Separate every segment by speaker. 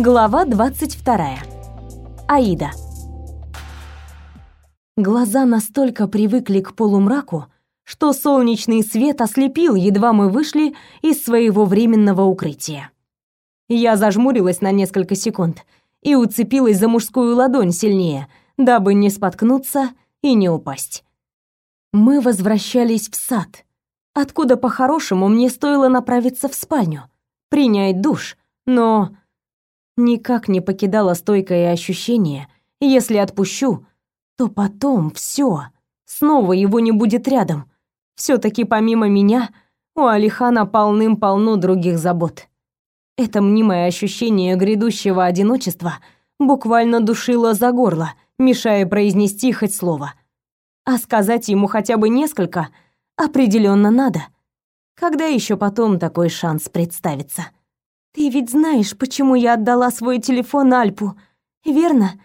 Speaker 1: Глава 22. Аида. Глаза настолько привыкли к полумраку, что солнечный свет ослепил, едва мы вышли из своего временного укрытия. Я зажмурилась на несколько секунд и уцепилась за мужскую ладонь сильнее, дабы не споткнуться и не упасть. Мы возвращались в сад, откуда по-хорошему мне стоило направиться в спальню, принять душ, но Никак не покидало стойкое ощущение, если отпущу, то потом все, снова его не будет рядом. все таки помимо меня у Алихана полным-полно других забот. Это мнимое ощущение грядущего одиночества буквально душило за горло, мешая произнести хоть слово. А сказать ему хотя бы несколько определенно надо. Когда еще потом такой шанс представится? Ты ведь знаешь, почему я отдала свой телефон Альпу, верно?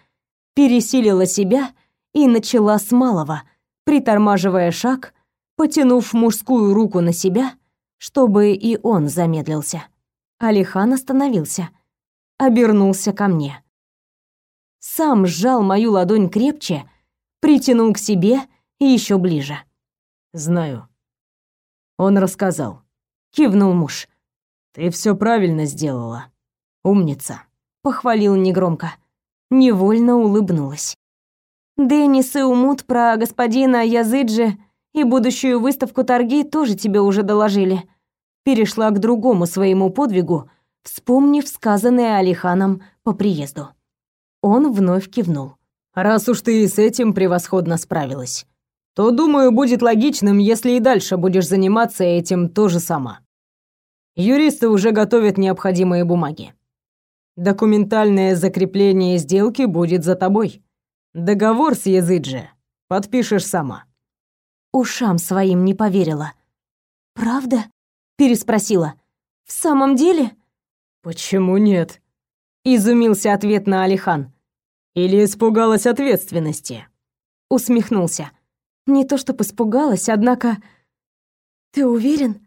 Speaker 1: Пересилила себя и начала с малого, притормаживая шаг, потянув мужскую руку на себя, чтобы и он замедлился. Алихан остановился, обернулся ко мне. Сам сжал мою ладонь крепче, притянул к себе и еще ближе.
Speaker 2: «Знаю». Он рассказал. Кивнул муж. Ты все правильно сделала. Умница,
Speaker 1: похвалил негромко. Невольно улыбнулась. Денис и Умут про господина Языджи и будущую выставку торги тоже тебе уже доложили. Перешла к другому своему подвигу, вспомнив сказанное Алиханом по приезду. Он вновь кивнул.
Speaker 2: Раз уж ты и с этим превосходно справилась, то, думаю, будет логичным, если и дальше будешь заниматься этим тоже сама. Юристы уже готовят необходимые бумаги. Документальное закрепление сделки будет за тобой. Договор с Языджи подпишешь сама.
Speaker 1: Ушам своим не поверила. Правда? переспросила. В самом деле?
Speaker 2: Почему нет? изумился ответ на Алихан. Или испугалась ответственности?
Speaker 1: Усмехнулся. Не то чтобы испугалась, однако Ты уверен?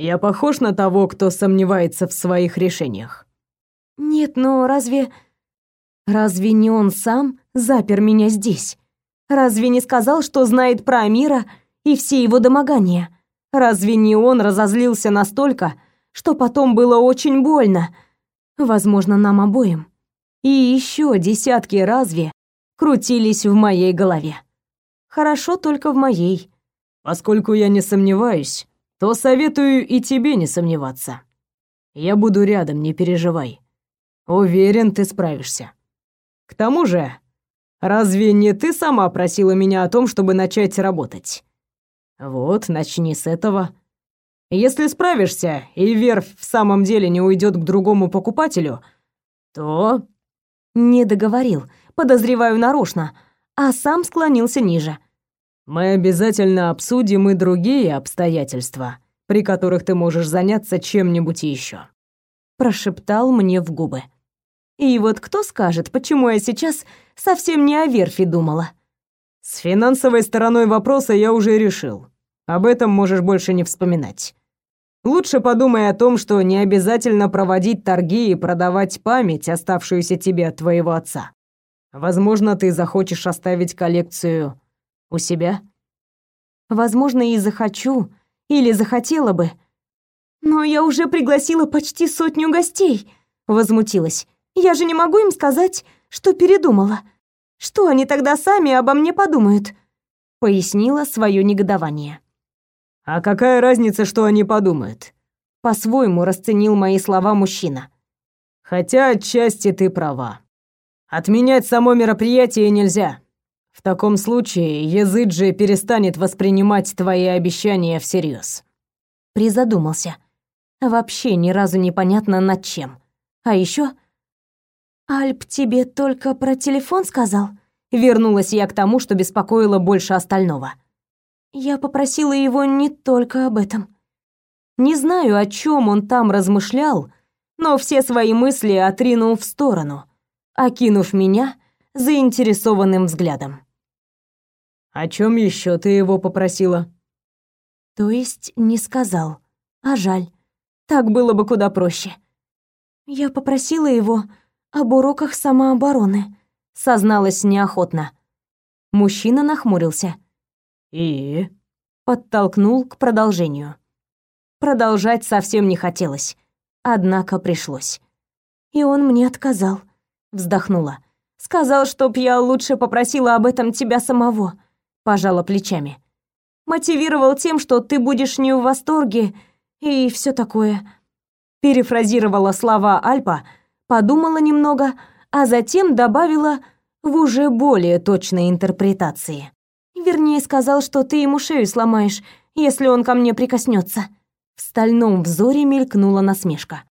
Speaker 2: Я похож на того, кто сомневается в своих решениях?
Speaker 1: Нет, но разве... Разве не он сам запер меня здесь? Разве не сказал, что знает про Амира и все его домогания? Разве не он разозлился настолько, что потом было очень больно? Возможно, нам обоим. И еще десятки разве крутились в моей голове. Хорошо только в моей.
Speaker 2: Поскольку я не сомневаюсь, то советую и тебе не сомневаться. Я буду рядом, не переживай. Уверен, ты справишься. К тому же, разве не ты сама просила меня о том, чтобы начать работать? Вот, начни с этого. Если справишься, и верфь в самом деле не уйдет к другому покупателю, то...»
Speaker 1: Не договорил, подозреваю нарочно, а сам склонился ниже.
Speaker 2: Мы обязательно обсудим и другие обстоятельства, при которых ты можешь заняться чем-нибудь еще.
Speaker 1: Прошептал мне в губы. И вот кто скажет, почему я сейчас совсем не о верфи думала?
Speaker 2: С финансовой стороной вопроса я уже решил. Об этом можешь больше не вспоминать. Лучше подумай о том, что не обязательно проводить торги и продавать память, оставшуюся тебе от твоего отца. Возможно, ты захочешь оставить коллекцию у себя?
Speaker 1: Возможно, и захочу, или захотела бы. Но я уже пригласила почти сотню гостей, возмутилась. Я же не могу им сказать, что передумала. Что они тогда сами обо мне подумают? Пояснила свое негодование.
Speaker 2: А какая разница, что они подумают?
Speaker 1: По-своему расценил мои слова мужчина.
Speaker 2: Хотя отчасти ты права. Отменять само мероприятие нельзя. В таком случае Языджи перестанет воспринимать твои обещания всерьез.
Speaker 1: Призадумался. Вообще ни разу непонятно над чем. А еще Альп тебе только про телефон сказал? Вернулась я к тому, что беспокоило больше остального. Я попросила его не только об этом. Не знаю, о чем он там размышлял, но все свои мысли отринул в сторону, окинув меня заинтересованным взглядом.
Speaker 2: О чем еще ты его попросила?
Speaker 1: То есть не сказал. А жаль. Так было бы куда проще. Я попросила его, об уроках самообороны, созналась неохотно. Мужчина нахмурился.
Speaker 2: И
Speaker 1: подтолкнул к продолжению. Продолжать совсем не хотелось, однако пришлось. И он мне отказал, вздохнула. Сказал, чтоб я лучше попросила об этом тебя самого, пожала плечами. Мотивировал тем, что ты будешь не в восторге и все такое. Перефразировала слова Альпа, подумала немного, а затем добавила в уже более точной интерпретации. Вернее, сказал, что ты ему шею сломаешь, если он ко мне прикоснется. В стальном взоре мелькнула насмешка.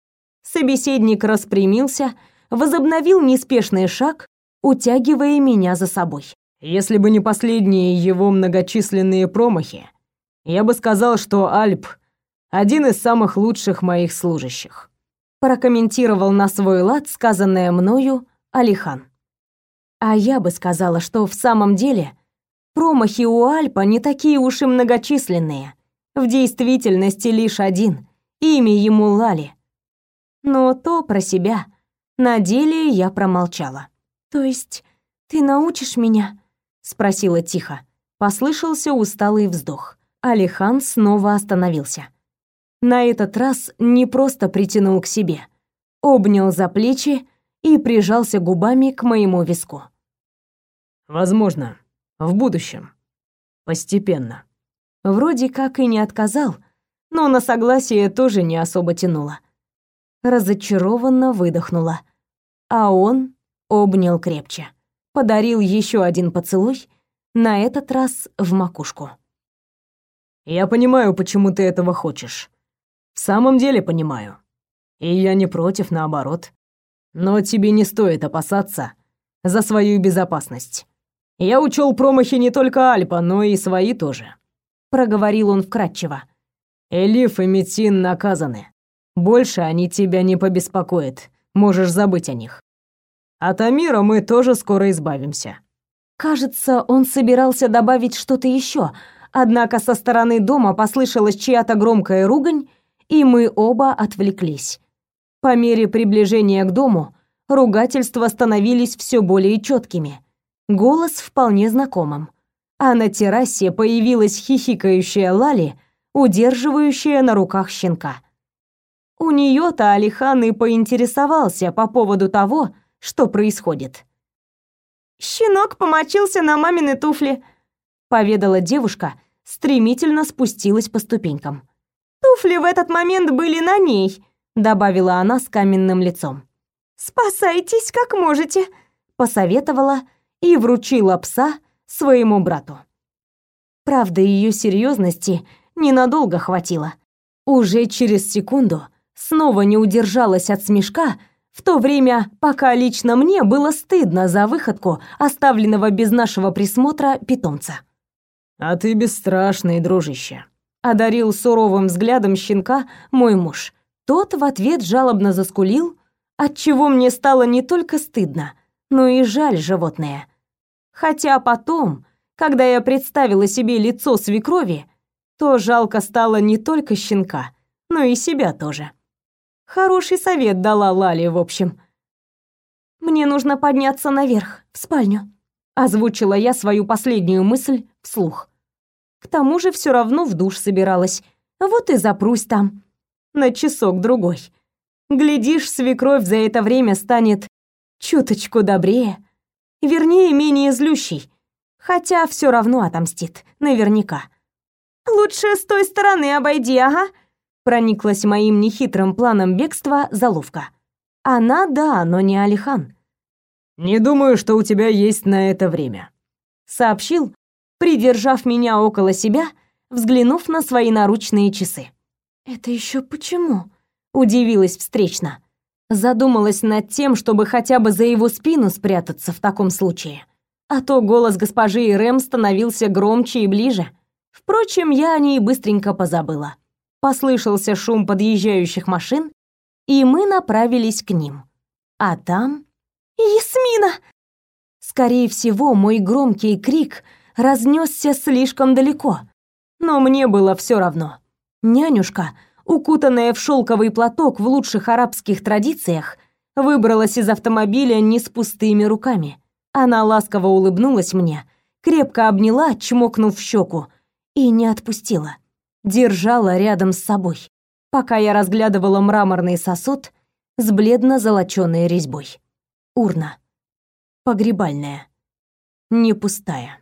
Speaker 1: Собеседник распрямился, возобновил неспешный шаг, утягивая меня за собой.
Speaker 2: Если бы не последние его многочисленные промахи, я бы сказал, что Альп один из самых лучших моих служащих.
Speaker 1: Прокомментировал на свой лад сказанное мною Алихан. А я бы сказала, что в самом деле промахи у Альпа не такие уж и многочисленные. В действительности лишь один. Имя ему Лали. Но то про себя. На деле я промолчала. То есть ты научишь меня? Спросила тихо. Послышался усталый вздох. Алихан снова остановился. На этот раз не просто притянул к себе, обнял за плечи и прижался губами к моему виску.
Speaker 2: Возможно, в будущем. Постепенно.
Speaker 1: Вроде как и не отказал, но на согласие тоже не особо тянуло. Разочарованно выдохнула, а он обнял крепче, подарил еще один поцелуй, на этот раз в макушку.
Speaker 2: Я понимаю, почему ты этого хочешь. В самом деле понимаю. И я не против, наоборот. Но тебе не стоит опасаться за свою безопасность. Я учел промахи не только Альпа, но и свои тоже.
Speaker 1: Проговорил он вкратчиво.
Speaker 2: Элиф и Метин наказаны. Больше они тебя не побеспокоят. Можешь забыть о них. От Амира мы тоже скоро избавимся.
Speaker 1: Кажется, он собирался добавить что-то еще, однако со стороны дома послышалась чья-то громкая ругань, и мы оба отвлеклись. По мере приближения к дому ругательства становились все более четкими. Голос вполне знакомым. А на террасе появилась хихикающая Лали, удерживающая на руках щенка. У нее-то Алихан и поинтересовался по поводу того, что происходит. «Щенок помочился на мамины туфли», — поведала девушка, стремительно спустилась по ступенькам. Туфли в этот момент были на ней, добавила она с каменным лицом. Спасайтесь как можете, посоветовала и вручила пса своему брату. Правда, ее серьезности ненадолго хватило. Уже через секунду снова не удержалась от смешка, в то время, пока лично мне было стыдно за выходку оставленного без нашего присмотра питомца.
Speaker 2: «А ты бесстрашный, дружище»,
Speaker 1: одарил суровым взглядом щенка мой муж. Тот в ответ жалобно заскулил, отчего мне стало не только стыдно, но и жаль животное. Хотя потом, когда я представила себе лицо свекрови, то жалко стало не только щенка, но и себя тоже. Хороший совет дала Лали, в общем. Мне нужно подняться наверх, в спальню, озвучила я свою последнюю мысль вслух. К тому же все равно в душ собиралась. Вот и запрусь там. На часок-другой. Глядишь, свекровь за это время станет чуточку добрее. Вернее, менее злющей. Хотя все равно отомстит, наверняка. «Лучше с той стороны обойди, ага», прониклась моим нехитрым планом бегства заловка. Она, да, но не Алихан.
Speaker 2: «Не думаю, что у тебя есть на это время», —
Speaker 1: сообщил, придержав меня около себя, взглянув на свои наручные часы. «Это еще почему?» — удивилась встречно. Задумалась над тем, чтобы хотя бы за его спину спрятаться в таком случае. А то голос госпожи Ирэм становился громче и ближе. Впрочем, я о ней быстренько позабыла. Послышался шум подъезжающих машин, и мы направились к ним. А там... «Ясмина!» Скорее всего, мой громкий крик — разнесся слишком далеко. Но мне было все равно. Нянюшка, укутанная в шелковый платок в лучших арабских традициях, выбралась из автомобиля не с пустыми руками. Она ласково улыбнулась мне, крепко обняла, чмокнув в щеку, и не отпустила. Держала рядом с собой, пока я разглядывала мраморный сосуд с бледно-золочёной резьбой. Урна. Погребальная. Не пустая.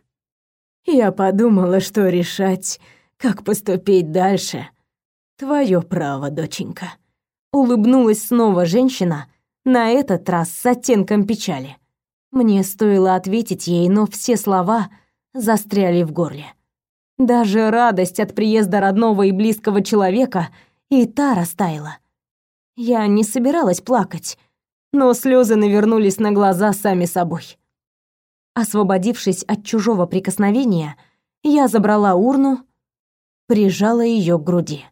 Speaker 2: Я подумала, что решать, как поступить дальше, твое право, доченька.
Speaker 1: Улыбнулась снова женщина, на этот раз с оттенком печали. Мне стоило ответить ей, но все слова застряли в горле. Даже радость от приезда родного и близкого человека и та растаяла. Я не собиралась плакать, но слезы навернулись на глаза сами собой. Освободившись от чужого прикосновения, я забрала урну, прижала ее к груди.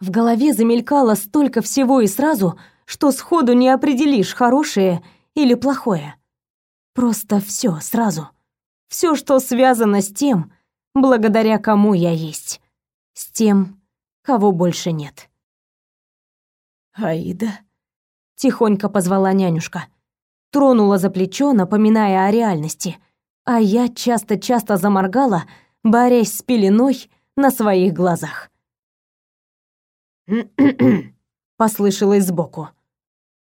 Speaker 1: В голове замелькало столько всего и сразу, что сходу не определишь, хорошее или плохое. Просто все сразу. Все, что связано с тем, благодаря кому я есть. С тем, кого больше нет.
Speaker 2: «Аида?»
Speaker 1: — тихонько позвала нянюшка. Тронула за плечо, напоминая о реальности, а я часто-часто заморгала, борясь с пеленой на своих глазах. послышалось сбоку.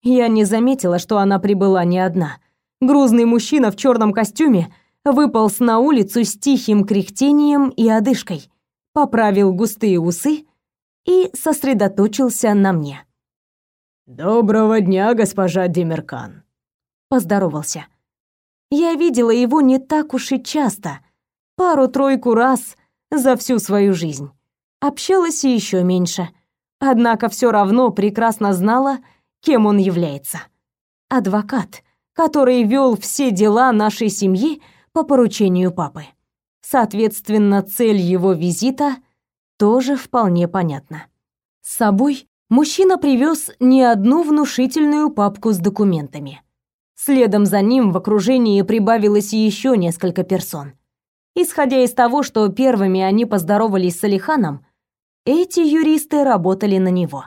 Speaker 1: Я не заметила, что она прибыла не одна. Грузный мужчина в черном костюме выполз на улицу с тихим кряхтением и одышкой, поправил густые усы и сосредоточился на мне.
Speaker 2: «Доброго дня, госпожа Демеркан», —
Speaker 1: поздоровался. Я видела его не так уж и часто, пару-тройку раз за всю свою жизнь. Общалась и еще меньше, однако все равно прекрасно знала, кем он является. Адвокат, который вел все дела нашей семьи по поручению папы. Соответственно, цель его визита тоже вполне понятна. С собой мужчина привез не одну внушительную папку с документами. Следом за ним в окружении прибавилось еще несколько персон. Исходя из того, что первыми они поздоровались с Алиханом, эти юристы работали на него.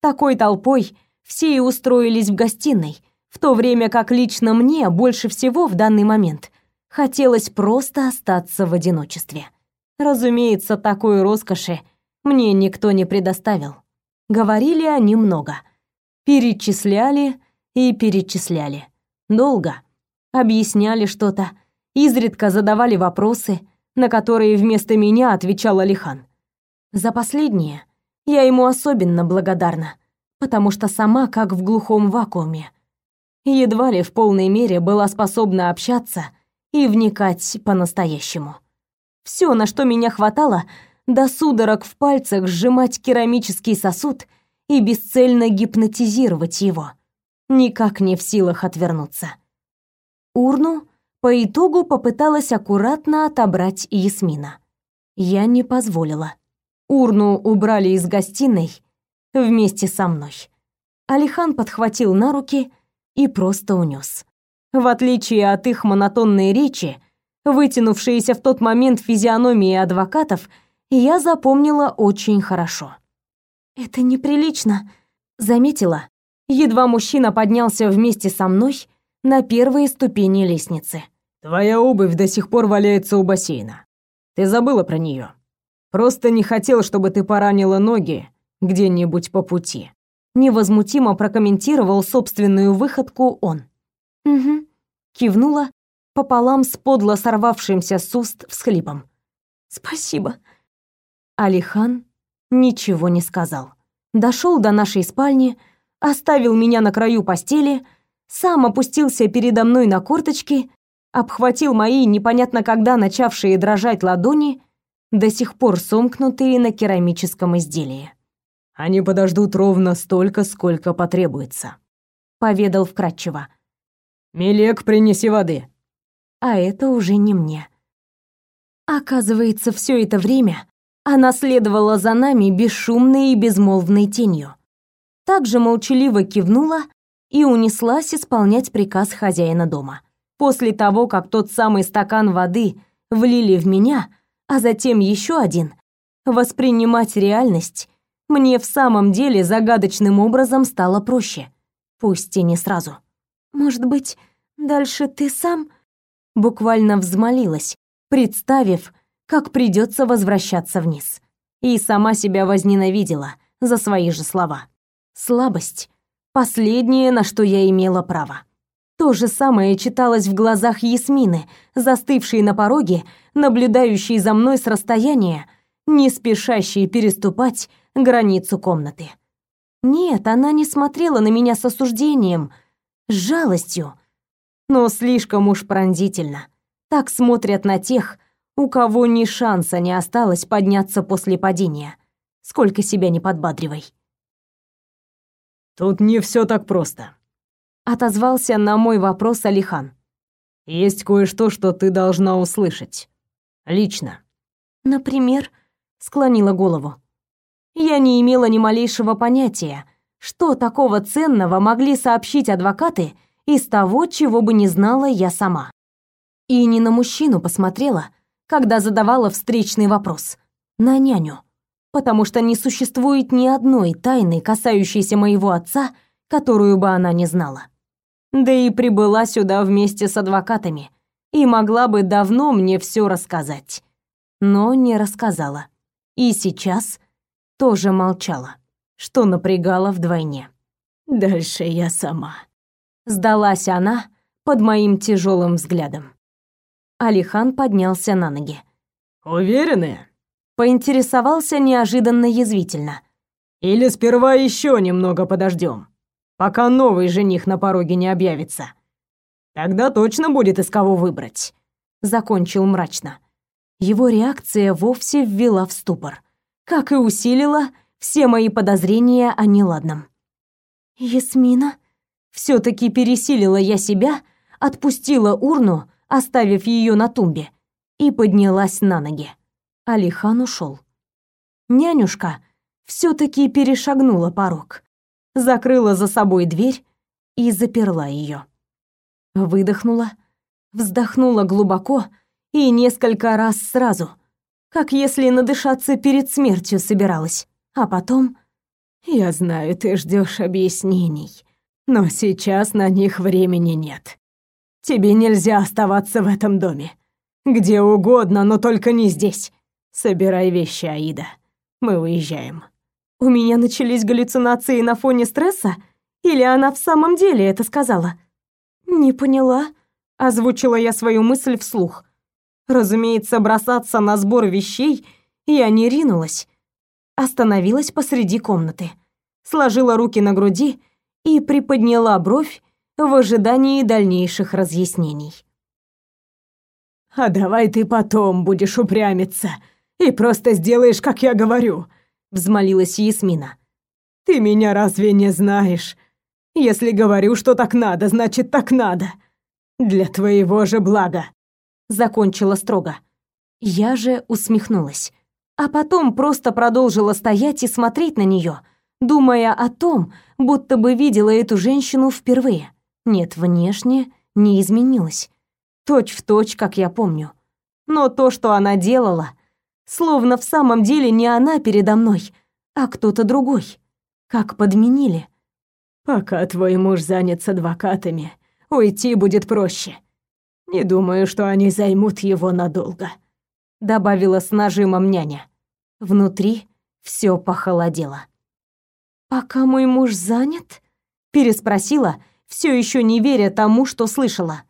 Speaker 1: Такой толпой все и устроились в гостиной, в то время как лично мне больше всего в данный момент хотелось просто остаться в одиночестве. Разумеется, такой роскоши мне никто не предоставил. Говорили они много. Перечисляли и перечисляли. Долго. Объясняли что-то. Изредка задавали вопросы, на которые вместо меня отвечал Алихан. За последнее я ему особенно благодарна, потому что сама как в глухом вакууме. Едва ли в полной мере была способна общаться и вникать по-настоящему. Все, на что меня хватало, до судорог в пальцах сжимать керамический сосуд и бесцельно гипнотизировать его, никак не в силах отвернуться. Урну по итогу попыталась аккуратно отобрать Ясмина. Я не позволила. Урну убрали из гостиной вместе со мной. Алихан подхватил на руки и просто унес. В отличие от их монотонной речи, вытянувшиеся в тот момент физиономии адвокатов, я запомнила очень хорошо. «Это неприлично», — заметила. Едва мужчина поднялся вместе со мной на первые ступени лестницы.
Speaker 2: «Твоя обувь до сих пор валяется у бассейна. Ты забыла про нее. Просто не хотел, чтобы ты поранила ноги где-нибудь по пути».
Speaker 1: Невозмутимо прокомментировал собственную выходку он. Угу. Кивнула пополам с подло сорвавшимся с уст всхлипом. Спасибо. Алихан ничего не сказал. Дошел до нашей спальни, оставил меня на краю постели, сам опустился передо мной на корточки, обхватил мои непонятно когда начавшие дрожать ладони, до сих пор сомкнутые на керамическом изделии.
Speaker 2: Они подождут ровно столько, сколько потребуется,
Speaker 1: поведал вкратчиво.
Speaker 2: «Мелек, принеси воды».
Speaker 1: А это уже не мне. Оказывается, все это время она следовала за нами бесшумной и безмолвной тенью. Также молчаливо кивнула и унеслась исполнять приказ хозяина дома. После того, как тот самый стакан воды влили в меня, а затем еще один, воспринимать реальность мне в самом деле загадочным образом стало проще. пусть и не сразу. Может быть, дальше ты сам буквально взмолилась, представив, как придется возвращаться вниз. И сама себя возненавидела за свои же слова. Слабость последнее, на что я имела право. То же самое читалось в глазах Ясмины, застывшей на пороге, наблюдающей за мной с расстояния, не спешащей переступать границу комнаты. Нет, она не смотрела на меня с осуждением, с жалостью, но слишком уж пронзительно. Так смотрят на тех, у кого ни шанса не осталось подняться после падения. Сколько себя не подбадривай.
Speaker 2: Тут не все так просто,
Speaker 1: отозвался на мой вопрос Алихан.
Speaker 2: Есть кое-что, что ты должна услышать. Лично.
Speaker 1: Например, склонила голову. Я не имела ни малейшего понятия, что такого ценного могли сообщить адвокаты из того, чего бы не знала я сама. И не на мужчину посмотрела, когда задавала встречный вопрос, на няню, потому что не существует ни одной тайны, касающейся моего отца, которую бы она не знала. Да и прибыла сюда вместе с адвокатами и могла бы давно мне все рассказать, но не рассказала. И сейчас тоже молчала, что напрягало вдвойне. Дальше я сама. Сдалась она под моим тяжелым взглядом. Алихан поднялся на ноги.
Speaker 2: «Уверены?»
Speaker 1: Поинтересовался неожиданно язвительно.
Speaker 2: «Или сперва еще немного подождем, пока новый жених на пороге не объявится. Тогда точно будет из кого выбрать», — закончил мрачно.
Speaker 1: Его реакция вовсе ввела в ступор как и усилила все мои подозрения о неладном. «Ясмина?» все таки пересилила я себя, отпустила урну, оставив ее на тумбе, и поднялась на ноги. Алихан ушел. Нянюшка все таки перешагнула порог, закрыла за собой дверь и заперла ее. Выдохнула, вздохнула глубоко и несколько раз сразу — как если надышаться перед смертью собиралась. А потом...
Speaker 2: «Я знаю, ты ждешь объяснений, но сейчас на них времени нет. Тебе нельзя оставаться в этом доме. Где угодно, но только не здесь. Собирай вещи, Аида. Мы уезжаем».
Speaker 1: У меня начались галлюцинации на фоне стресса? Или она в самом деле это сказала? «Не поняла», — озвучила я свою мысль вслух. Разумеется, бросаться на сбор вещей я не ринулась. Остановилась посреди комнаты, сложила руки на груди и приподняла бровь в ожидании дальнейших разъяснений.
Speaker 2: «А давай ты потом будешь упрямиться и просто сделаешь, как я говорю», — взмолилась Ясмина. «Ты меня разве не знаешь? Если говорю, что так надо, значит, так надо. Для твоего же блага
Speaker 1: закончила строго. Я же усмехнулась, а потом просто продолжила стоять и смотреть на нее, думая о том, будто бы видела эту женщину впервые. Нет, внешне не изменилась. Точь в точь, как я помню. Но то, что она делала, словно в самом деле не она передо мной, а кто-то другой. Как подменили.
Speaker 2: Пока твой муж занят с адвокатами, уйти будет проще. Не думаю, что они займут его надолго,
Speaker 1: добавила с нажимом няня. Внутри все похолодело. Пока мой муж занят? переспросила, все еще не веря тому, что слышала.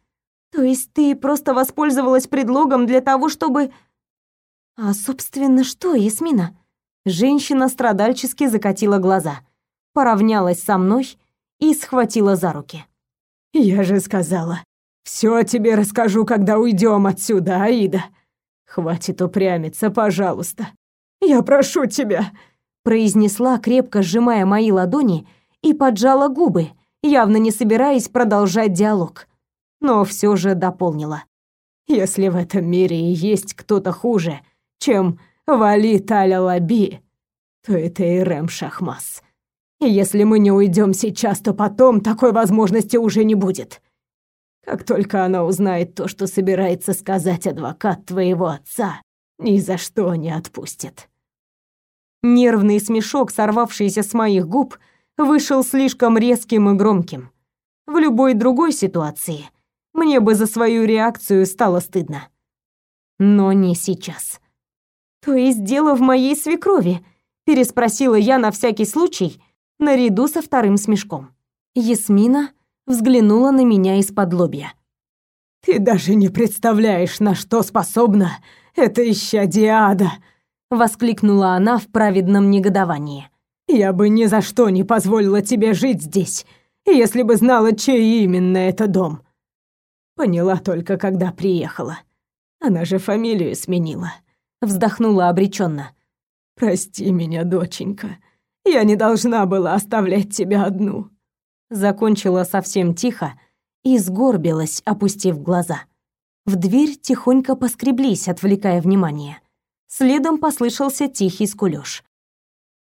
Speaker 1: То есть ты просто воспользовалась предлогом для того, чтобы А собственно, что, Ясмина? Женщина страдальчески закатила глаза, поравнялась со мной и схватила за руки.
Speaker 2: Я же сказала, все тебе расскажу, когда уйдем отсюда, Аида. Хватит упрямиться, пожалуйста. Я прошу тебя,
Speaker 1: произнесла, крепко сжимая мои ладони и поджала губы, явно не собираясь продолжать диалог. Но все же дополнила.
Speaker 2: Если в этом мире есть кто-то хуже, чем Вали Аля Лаби, то это Ирэм Шахмас. И если мы не уйдем сейчас, то потом такой возможности уже не будет. Как только она узнает то, что собирается сказать адвокат твоего отца, ни за что не отпустит.
Speaker 1: Нервный смешок, сорвавшийся с моих губ, вышел слишком резким и громким. В любой другой ситуации мне бы за свою реакцию стало стыдно. Но не сейчас. То есть дело в моей свекрови, переспросила я на всякий случай, наряду со вторым смешком. Ясмина взглянула на меня из-под лобья.
Speaker 2: Ты даже не представляешь, на что способна эта исчадие ада,
Speaker 1: воскликнула она в праведном негодовании.
Speaker 2: Я бы ни за что не позволила тебе жить здесь, если бы знала, чей именно это дом. Поняла только, когда приехала. Она же фамилию сменила. Вздохнула обреченно. Прости меня, доченька. Я не должна была оставлять тебя одну.
Speaker 1: Закончила совсем тихо и сгорбилась, опустив глаза. В дверь тихонько поскреблись, отвлекая внимание. Следом послышался тихий скулёж.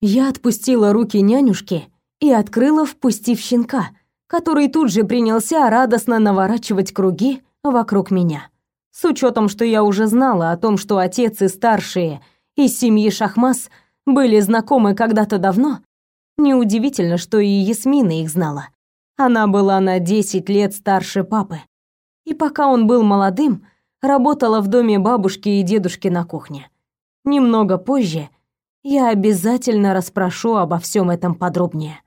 Speaker 1: Я отпустила руки нянюшки и открыла, впустив щенка, который тут же принялся радостно наворачивать круги вокруг меня. С учетом, что я уже знала о том, что отец и старшие из семьи Шахмас были знакомы когда-то давно, неудивительно, что и Ясмина их знала. Она была на 10 лет старше папы. И пока он был молодым, работала в доме бабушки и дедушки на кухне. Немного позже я обязательно расспрошу обо всем этом подробнее.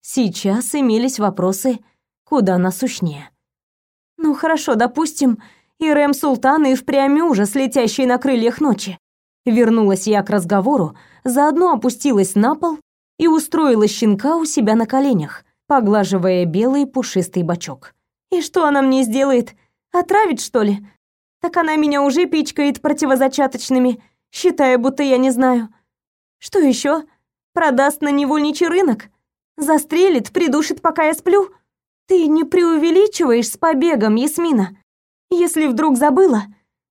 Speaker 1: Сейчас имелись вопросы куда насущнее. Ну хорошо, допустим, и Рэм Султан и впрямь ужас, летящий на крыльях ночи. Вернулась я к разговору, заодно опустилась на пол и устроила щенка у себя на коленях, поглаживая белый пушистый бочок. И что она мне сделает? Отравит, что ли? Так она меня уже пичкает противозачаточными, считая, будто я не знаю. Что еще? Продаст на невольничий рынок? Застрелит, придушит, пока я сплю? Ты не преувеличиваешь с побегом, Ясмина? Если вдруг забыла,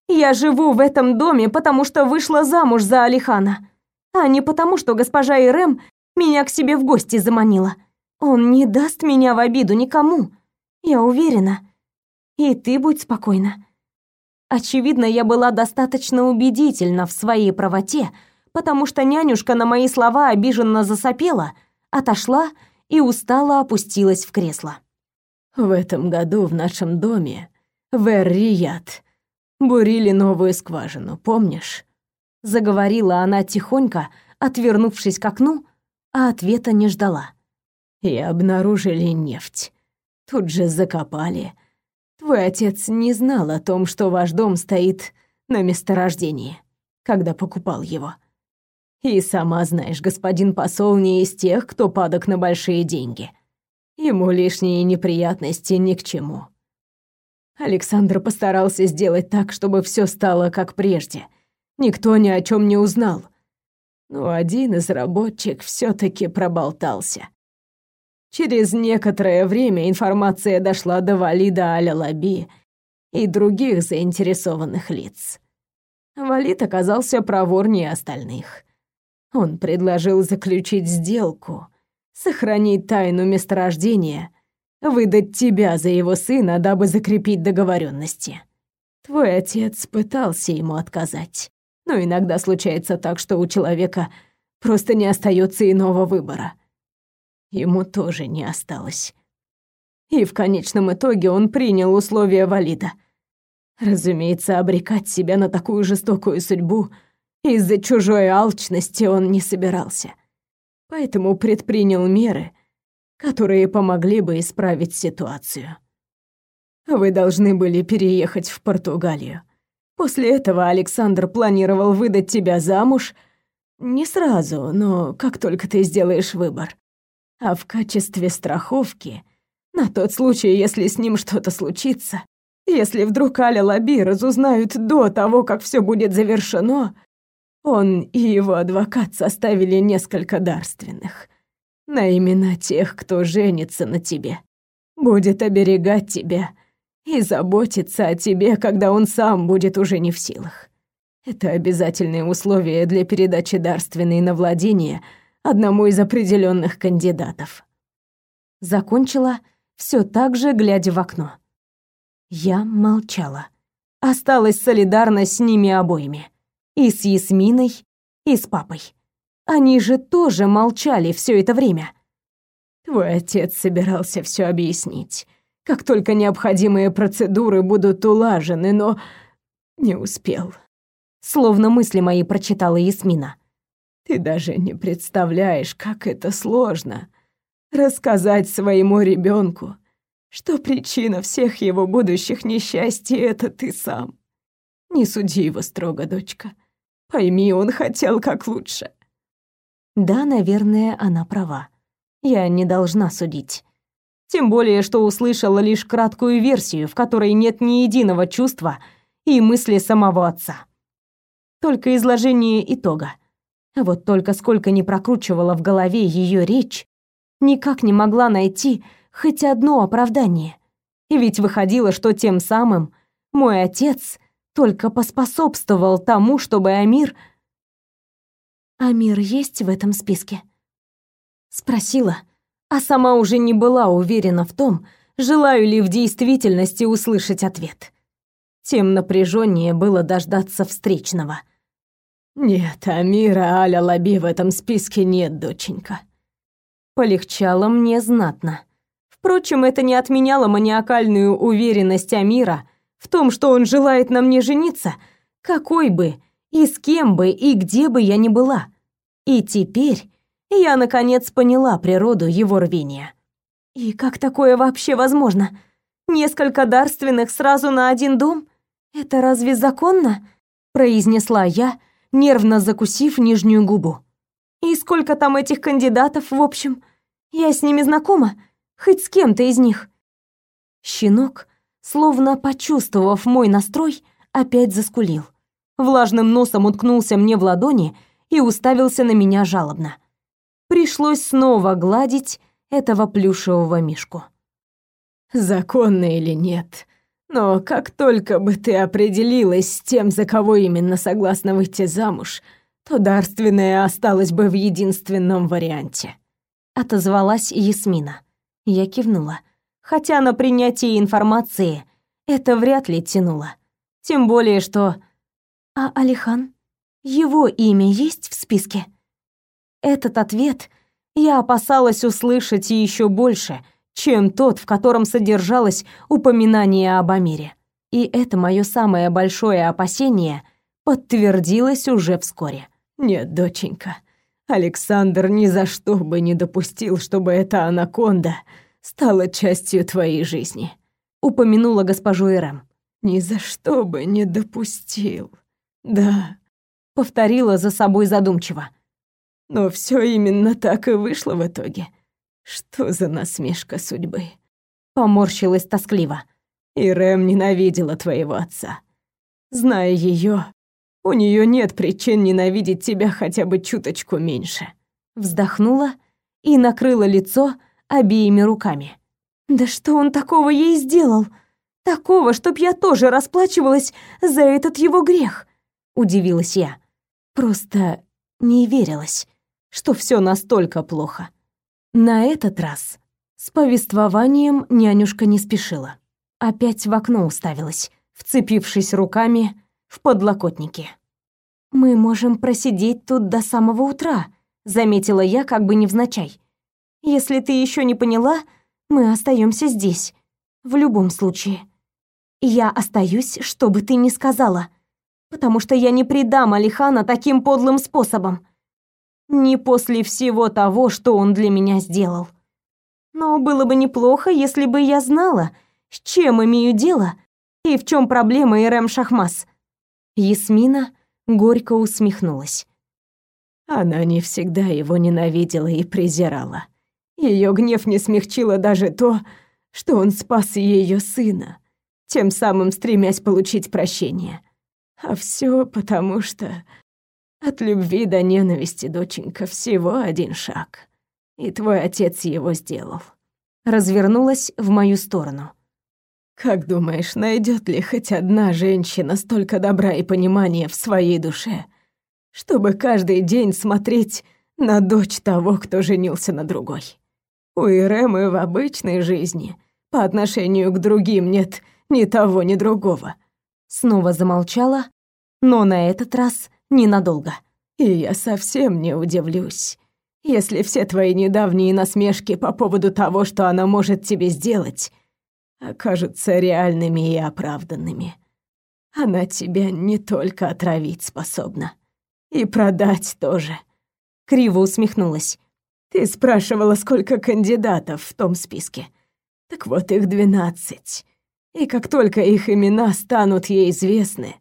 Speaker 1: я живу в этом доме, потому что вышла замуж за Алихана, а не потому, что госпожа Ирэм меня к себе в гости заманила. Он не даст меня в обиду никому, я уверена. И ты будь спокойна. Очевидно, я была достаточно убедительна в своей правоте, потому что нянюшка на мои слова обиженно засопела, отошла и устало опустилась в кресло.
Speaker 2: В этом году в нашем доме в Эр-Рияд. Бурили новую скважину, помнишь?»
Speaker 1: Заговорила она тихонько, отвернувшись к окну, а ответа не ждала.
Speaker 2: «И обнаружили нефть. Тут же закопали. Твой отец не знал о том, что ваш дом стоит на месторождении, когда покупал его. И сама знаешь, господин посол не из тех, кто падок на большие деньги. Ему лишние неприятности ни к чему. Александр постарался сделать так, чтобы все стало как прежде. Никто ни о чем не узнал. Но один из рабочих все таки проболтался. Через некоторое время информация дошла до Валида Аля-Лаби и других заинтересованных лиц. Валид оказался проворнее остальных. Он предложил заключить сделку, сохранить тайну месторождения выдать тебя за его сына, дабы закрепить договоренности. Твой отец пытался ему отказать. Но иногда случается так, что у человека просто не остается иного выбора. Ему тоже не осталось. И в конечном итоге он принял условия Валида. Разумеется, обрекать себя на такую жестокую судьбу из-за чужой алчности он не собирался. Поэтому предпринял меры, которые помогли бы исправить ситуацию. Вы должны были переехать в Португалию. После этого Александр планировал выдать тебя замуж не сразу, но как только ты сделаешь выбор. А в качестве страховки на тот случай, если с ним что-то случится, если вдруг Аля Лаби разузнают до того, как все будет завершено, он и его адвокат составили несколько дарственных на имена тех, кто женится на тебе, будет оберегать тебя и заботиться о тебе, когда он сам будет уже не в силах. Это обязательные условия для передачи дарственной на владение одному из определенных кандидатов.
Speaker 1: Закончила, все так же глядя в окно. Я молчала. Осталась солидарна с ними обоими. И с Ясминой, и с папой. Они же тоже молчали все это время.
Speaker 2: Твой отец собирался все объяснить, как только необходимые процедуры будут улажены, но не успел.
Speaker 1: Словно мысли мои прочитала Ясмина.
Speaker 2: Ты даже не представляешь, как это сложно рассказать своему ребенку, что причина всех его будущих несчастий это ты сам. Не суди его строго, дочка. Пойми, он хотел как лучше.
Speaker 1: Да, наверное, она права. Я не должна судить. Тем более, что услышала лишь краткую версию, в которой нет ни единого чувства и мысли самого отца. Только изложение итога. А вот только сколько не прокручивала в голове ее речь, никак не могла найти хоть одно оправдание. И ведь выходило, что тем самым мой отец только поспособствовал тому, чтобы Амир... Амир есть в этом списке? Спросила, а сама уже не была уверена в том, желаю ли в действительности услышать ответ. Тем напряженнее было дождаться встречного.
Speaker 2: «Нет, Амира Аля Лаби в этом списке нет, доченька».
Speaker 1: Полегчало мне знатно. Впрочем, это не отменяло маниакальную уверенность Амира в том, что он желает на мне жениться, какой бы, и с кем бы, и где бы я ни была. И теперь я, наконец, поняла природу его рвения. И как такое вообще возможно? Несколько дарственных сразу на один дом? Это разве законно? произнесла я, нервно закусив нижнюю губу. И сколько там этих кандидатов, в общем? Я с ними знакома, хоть с кем-то из них. Щенок, словно почувствовав мой настрой, опять заскулил. Влажным носом уткнулся мне в ладони и уставился на меня жалобно пришлось снова гладить этого плюшевого мишку.
Speaker 2: «Законно или нет, но как только бы ты определилась с тем, за кого именно согласна выйти замуж, то дарственная осталась бы в единственном варианте», —
Speaker 1: отозвалась Ясмина. Я кивнула, хотя на принятие информации это вряд ли тянуло. Тем более, что... А Алихан? Его имя есть в списке?» Этот ответ я опасалась услышать еще больше, чем тот, в котором содержалось упоминание об Амире. И это мое самое большое опасение подтвердилось уже вскоре.
Speaker 2: «Нет, доченька, Александр ни за что бы не допустил, чтобы эта анаконда стала частью твоей жизни»,
Speaker 1: упомянула госпожу Эрэм.
Speaker 2: «Ни за что бы не допустил. Да»,
Speaker 1: повторила за собой задумчиво.
Speaker 2: Но все именно так и вышло в итоге. Что за насмешка судьбы?
Speaker 1: Поморщилась тоскливо.
Speaker 2: И Рэм ненавидела твоего отца. Зная ее, у нее нет причин ненавидеть тебя хотя бы чуточку меньше.
Speaker 1: Вздохнула и накрыла лицо обеими руками. Да что он такого ей сделал? Такого, чтоб я тоже расплачивалась за этот его грех, удивилась я. Просто не верилась что все настолько плохо. На этот раз с повествованием нянюшка не спешила. Опять в окно уставилась, вцепившись руками в подлокотники. «Мы можем просидеть тут до самого утра», — заметила я как бы невзначай. «Если ты еще не поняла, мы остаемся здесь. В любом случае. Я остаюсь, что бы ты ни сказала, потому что я не предам Алихана таким подлым способом. Не после всего того, что он для меня сделал. Но было бы неплохо, если бы я знала, с чем имею дело и в чем проблема Ирэм Шахмас. Ясмина горько усмехнулась.
Speaker 2: Она не всегда его ненавидела и презирала. Ее гнев не смягчило даже то, что он спас ее сына, тем самым стремясь получить прощение. А все потому, что от любви до ненависти, доченька, всего один шаг. И твой отец его сделал.
Speaker 1: Развернулась в мою сторону.
Speaker 2: Как думаешь, найдет ли хоть одна женщина столько добра и понимания в своей душе, чтобы каждый день смотреть на дочь того, кто женился на другой? У Иремы в обычной жизни по отношению к другим нет ни того, ни другого.
Speaker 1: Снова замолчала, но на этот раз ненадолго.
Speaker 2: И я совсем не удивлюсь,
Speaker 1: Если все твои недавние насмешки по поводу того, что она может тебе сделать, окажутся реальными и оправданными, она тебя не только отравить способна, и продать тоже. Криво усмехнулась. Ты спрашивала, сколько кандидатов в том списке. Так вот их двенадцать. И как только их имена станут ей известны,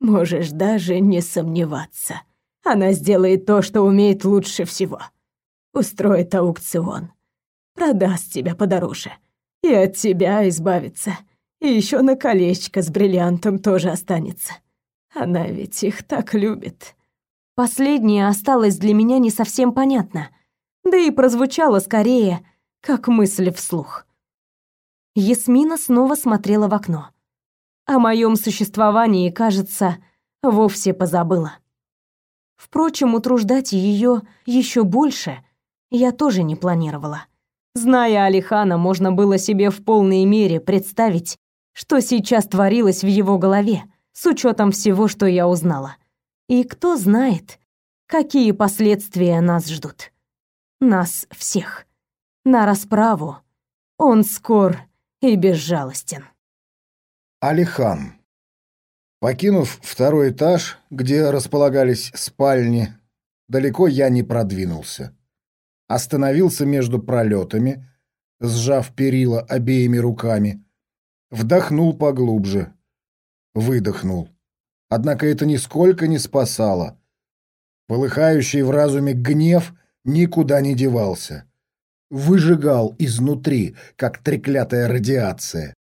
Speaker 1: можешь даже не сомневаться. Она сделает то, что умеет лучше всего. Устроит аукцион. Продаст тебя подороже. И от тебя избавится. И еще на колечко с бриллиантом тоже останется. Она ведь их так любит. Последнее осталось для меня не совсем понятно. Да и прозвучало скорее, как мысль вслух. Ясмина снова смотрела в окно. О моем существовании, кажется, вовсе позабыла. Впрочем, утруждать ее еще больше я тоже не планировала. Зная Алихана, можно было себе в полной мере представить, что сейчас творилось в его голове, с учетом всего, что я узнала. И кто знает, какие последствия нас ждут. Нас всех. На расправу он скор и безжалостен.
Speaker 3: Алихан. Покинув второй этаж, где располагались спальни, далеко я не продвинулся. Остановился между пролетами, сжав перила обеими руками, вдохнул поглубже, выдохнул. Однако это нисколько не спасало. Полыхающий в разуме гнев никуда не девался выжигал изнутри, как треклятая радиация.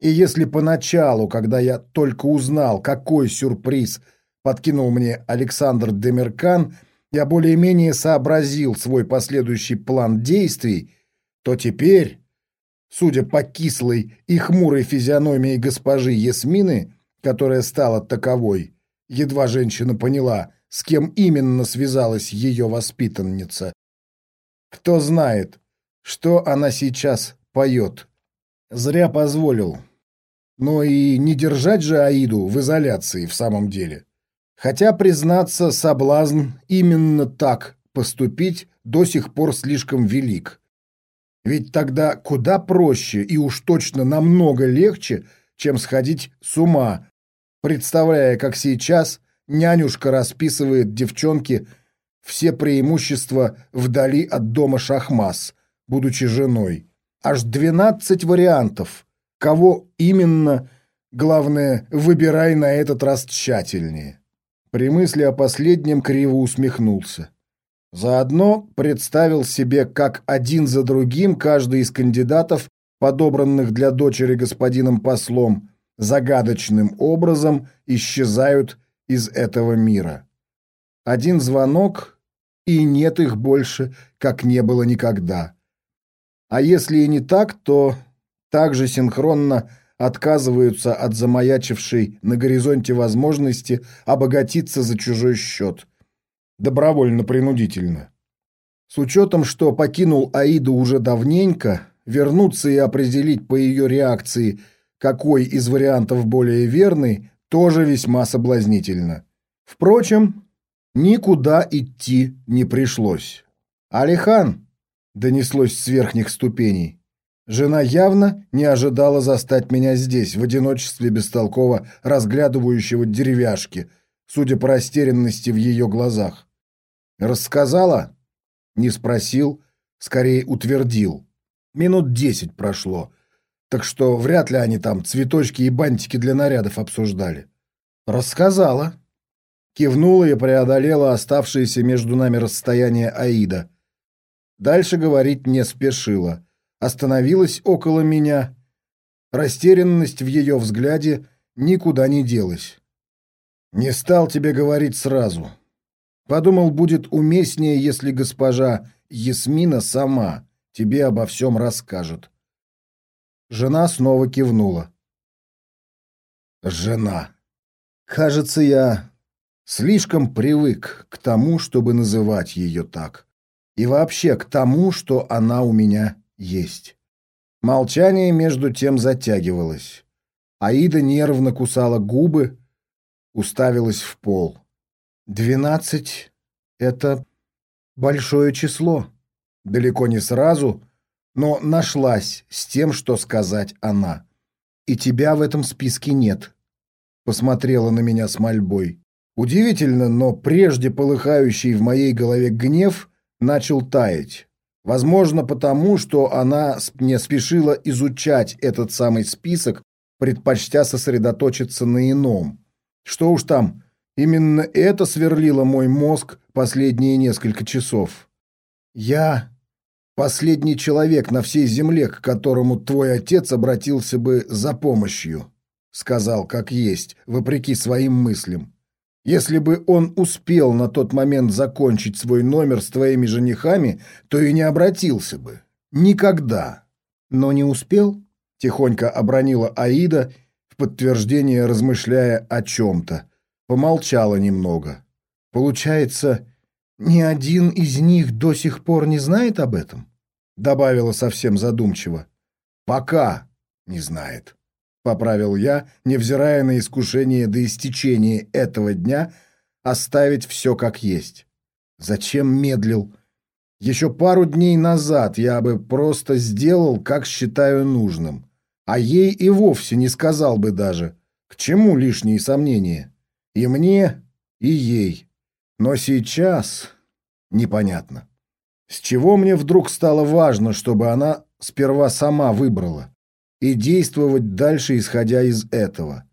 Speaker 3: И если поначалу, когда я только узнал, какой сюрприз подкинул мне Александр Демеркан, я более-менее сообразил свой последующий план действий, то теперь, судя по кислой и хмурой физиономии госпожи Ясмины, которая стала таковой, едва женщина поняла, с кем именно связалась ее воспитанница, кто знает, что она сейчас поет. Зря позволил. Но и не держать же Аиду в изоляции в самом деле. Хотя, признаться, соблазн именно так поступить до сих пор слишком велик. Ведь тогда куда проще и уж точно намного легче, чем сходить с ума, представляя, как сейчас нянюшка расписывает девчонке все преимущества вдали от дома Шахмас, будучи женой. Аж двенадцать вариантов. Кого именно, главное, выбирай на этот раз тщательнее. При мысли о последнем криво усмехнулся. Заодно представил себе, как один за другим каждый из кандидатов, подобранных для дочери господином послом, загадочным образом исчезают из этого мира. Один звонок, и нет их больше, как не было никогда. А если и не так, то также синхронно отказываются от замаячившей на горизонте возможности обогатиться за чужой счет. Добровольно-принудительно. С учетом, что покинул Аиду уже давненько, вернуться и определить по ее реакции, какой из вариантов более верный, тоже весьма соблазнительно. Впрочем, Никуда идти не пришлось. «Алихан!» — донеслось с верхних ступеней. Жена явно не ожидала застать меня здесь, в одиночестве бестолково разглядывающего деревяшки, судя по растерянности в ее глазах. «Рассказала?» Не спросил, скорее утвердил. Минут десять прошло, так что вряд ли они там цветочки и бантики для нарядов обсуждали. «Рассказала», Кивнула и преодолела оставшееся между нами расстояние Аида. Дальше говорить не спешила. Остановилась около меня. Растерянность в ее взгляде никуда не делась. «Не стал тебе говорить сразу. Подумал, будет уместнее, если госпожа Ясмина сама тебе обо всем расскажет». Жена снова кивнула. «Жена. Кажется, я Слишком привык к тому, чтобы называть ее так. И вообще к тому, что она у меня есть. Молчание между тем затягивалось. Аида нервно кусала губы, уставилась в пол. «Двенадцать — это большое число. Далеко не сразу, но нашлась с тем, что сказать она. И тебя в этом списке нет. Посмотрела на меня с мольбой. Удивительно, но прежде полыхающий в моей голове гнев начал таять. Возможно, потому, что она не спешила изучать этот самый список, предпочтя сосредоточиться на ином. Что уж там, именно это сверлило мой мозг последние несколько часов. Я последний человек на всей земле, к которому твой отец обратился бы за помощью, сказал как есть, вопреки своим мыслям. Если бы он успел на тот момент закончить свой номер с твоими женихами, то и не обратился бы. Никогда. Но не успел? Тихонько обронила Аида, в подтверждение размышляя о чем-то. Помолчала немного. Получается, ни один из них до сих пор не знает об этом? Добавила совсем задумчиво. Пока не знает. — поправил я, невзирая на искушение до истечения этого дня оставить все как есть. Зачем медлил? Еще пару дней назад я бы просто сделал, как считаю нужным. А ей и вовсе не сказал бы даже. К чему лишние сомнения? И мне, и ей. Но сейчас непонятно. С чего мне вдруг стало важно, чтобы она сперва сама выбрала? И действовать дальше, исходя из этого.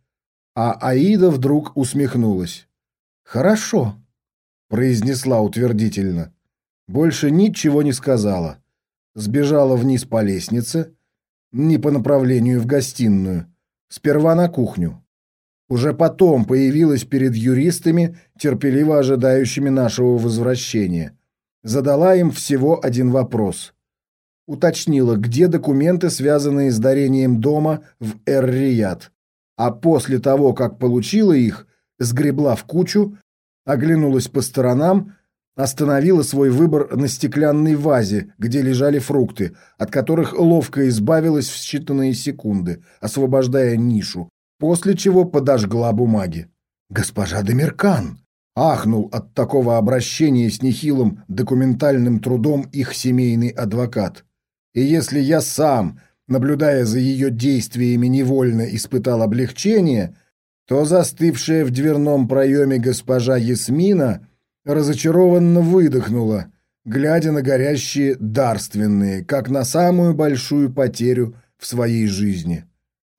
Speaker 3: А Аида вдруг усмехнулась. «Хорошо», — произнесла утвердительно. Больше ничего не сказала. Сбежала вниз по лестнице, не по направлению в гостиную, сперва на кухню. Уже потом появилась перед юристами, терпеливо ожидающими нашего возвращения. Задала им всего один вопрос уточнила, где документы, связанные с дарением дома в Эр-Рияд. А после того, как получила их, сгребла в кучу, оглянулась по сторонам, остановила свой выбор на стеклянной вазе, где лежали фрукты, от которых ловко избавилась в считанные секунды, освобождая нишу, после чего подожгла бумаги. «Госпожа Демиркан!» ахнул от такого обращения с нехилым документальным трудом их семейный адвокат. И если я сам, наблюдая за ее действиями, невольно испытал облегчение, то застывшая в дверном проеме госпожа Ясмина разочарованно выдохнула, глядя на горящие дарственные, как на самую большую потерю в своей жизни.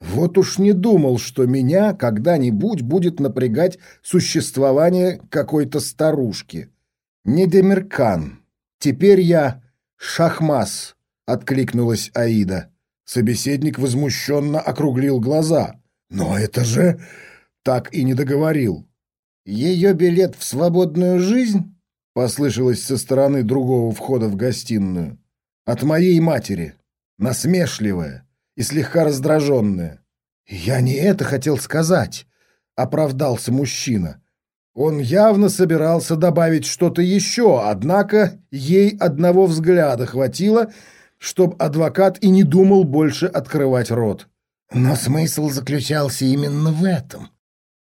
Speaker 3: Вот уж не думал, что меня когда-нибудь будет напрягать существование какой-то старушки. Не Демиркан. Теперь я Шахмас откликнулась Аида. Собеседник возмущенно округлил глаза. «Но это же...» Так и не договорил. «Ее билет в свободную жизнь?» Послышалось со стороны другого входа в гостиную. «От моей матери. Насмешливая и слегка раздраженная». «Я не это хотел сказать», — оправдался мужчина. Он явно собирался добавить что-то еще, однако ей одного взгляда хватило, чтоб адвокат и не думал больше открывать рот. Но смысл заключался именно в этом.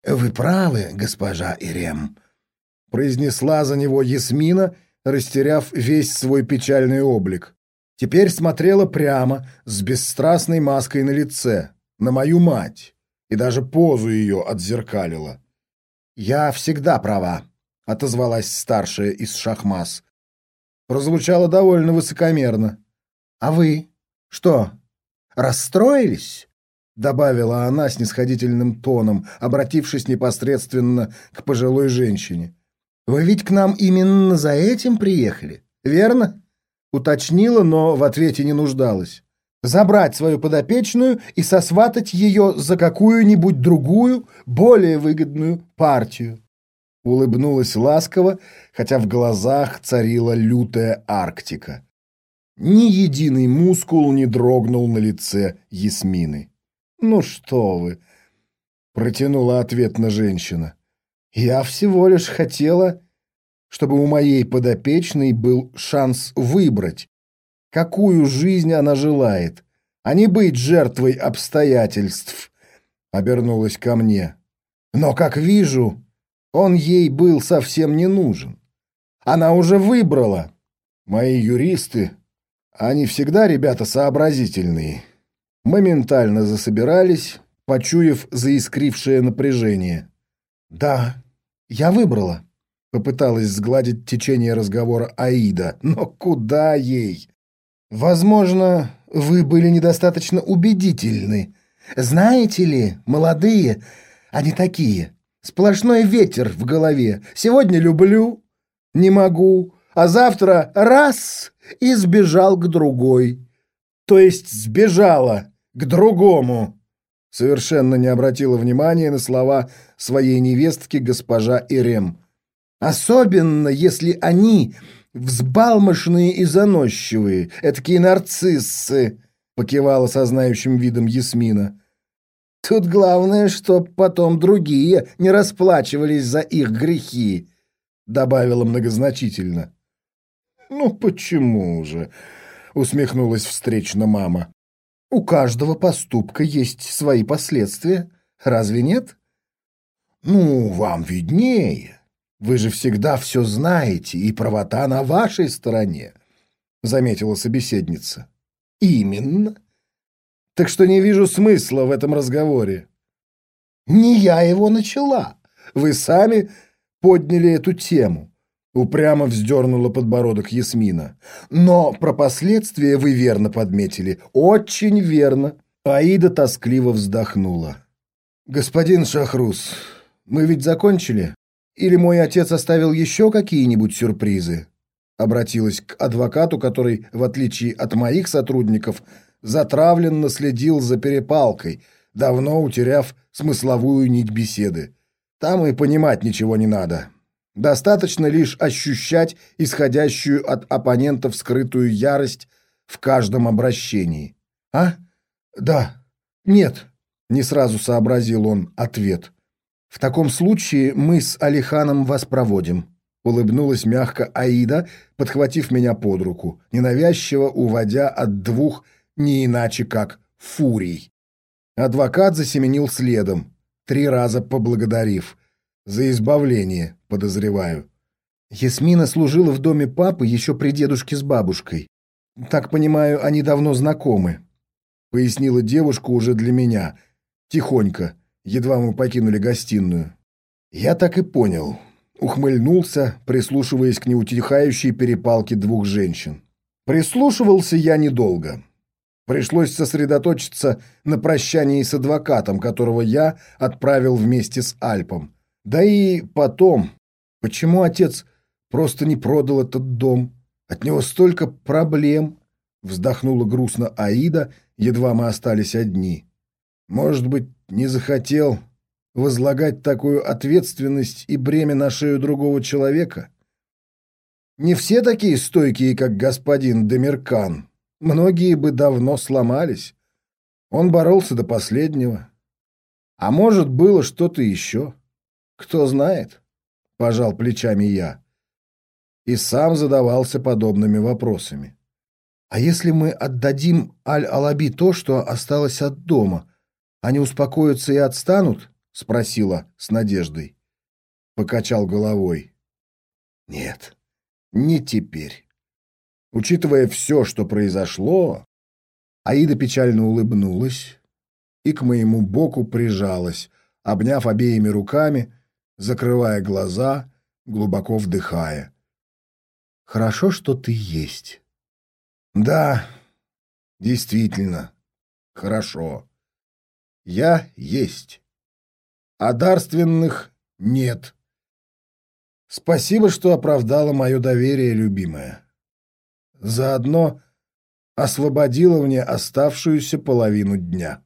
Speaker 3: «Вы правы, госпожа Ирем», — произнесла за него Ясмина, растеряв весь свой печальный облик. Теперь смотрела прямо, с бесстрастной маской на лице, на мою мать, и даже позу ее отзеркалила. «Я всегда права», — отозвалась старшая из шахмас. Прозвучало довольно высокомерно. «А вы что, расстроились?» — добавила она снисходительным тоном, обратившись непосредственно к пожилой женщине. «Вы ведь к нам именно за этим приехали, верно?» Уточнила, но в ответе не нуждалась. «Забрать свою подопечную и сосватать ее за какую-нибудь другую, более выгодную партию». Улыбнулась ласково, хотя в глазах царила лютая Арктика. Ни единый мускул не дрогнул на лице Ясмины. «Ну что вы!» — протянула ответно женщина. «Я всего лишь хотела, чтобы у моей подопечной был шанс выбрать, какую жизнь она желает, а не быть жертвой обстоятельств», — обернулась ко мне. «Но, как вижу, он ей был совсем не нужен. Она уже выбрала. Мои юристы, они всегда ребята сообразительные, моментально засобирались, почуяв заискрившее напряжение. «Да, я выбрала», — попыталась сгладить течение разговора Аида. «Но куда ей?» «Возможно, вы были недостаточно убедительны. Знаете ли, молодые, они такие. Сплошной ветер в голове. Сегодня люблю, не могу, а завтра раз и сбежал к другой. То есть сбежала к другому. Совершенно не обратила внимания на слова своей невестки госпожа Ирем. Особенно, если они взбалмошные и заносчивые, этакие нарциссы, покивала со знающим видом Ясмина. Тут главное, чтоб потом другие не расплачивались за их грехи, добавила многозначительно. Ну почему же? усмехнулась встречно мама. У каждого поступка есть свои последствия, разве нет? Ну, вам виднее. Вы же всегда все знаете, и правота на вашей стороне, заметила собеседница. Именно. Так что не вижу смысла в этом разговоре. Не я его начала. Вы сами подняли эту тему. Упрямо вздернула подбородок Ясмина. Но про последствия вы верно подметили. Очень верно. Аида тоскливо вздохнула. Господин Шахрус, мы ведь закончили? Или мой отец оставил еще какие-нибудь сюрпризы? Обратилась к адвокату, который, в отличие от моих сотрудников, затравленно следил за перепалкой, давно утеряв смысловую нить беседы. Там и понимать ничего не надо. Достаточно лишь ощущать исходящую от оппонентов скрытую ярость в каждом обращении. «А? Да. Нет», — не сразу сообразил он ответ. «В таком случае мы с Алиханом вас проводим», — улыбнулась мягко Аида, подхватив меня под руку, ненавязчиво уводя от двух не иначе как фурий. Адвокат засеменил следом, три раза поблагодарив. За избавление, подозреваю. Ясмина служила в доме папы еще при дедушке с бабушкой. Так понимаю, они давно знакомы. Пояснила девушка уже для меня. Тихонько, едва мы покинули гостиную. Я так и понял. Ухмыльнулся, прислушиваясь к неутихающей перепалке двух женщин. Прислушивался я недолго. Пришлось сосредоточиться на прощании с адвокатом, которого я отправил вместе с Альпом. Да и потом, почему отец просто не продал этот дом? От него столько проблем, вздохнула грустно Аида, едва мы остались одни. Может быть, не захотел возлагать такую ответственность и бремя на шею другого человека? Не все такие стойкие, как господин Демиркан. Многие бы давно сломались. Он боролся до последнего. А может, было что-то еще. Кто знает, пожал плечами я. И сам задавался подобными вопросами. А если мы отдадим Аль-Алаби то, что осталось от дома, они успокоятся и отстанут? спросила с надеждой. Покачал головой. Нет, не теперь. Учитывая все, что произошло, Аида печально улыбнулась и к моему боку прижалась, обняв обеими руками, закрывая глаза, глубоко вдыхая. «Хорошо, что ты есть». «Да, действительно, хорошо. Я есть. А дарственных нет. Спасибо, что оправдала мое доверие, любимая. Заодно освободила мне оставшуюся половину дня».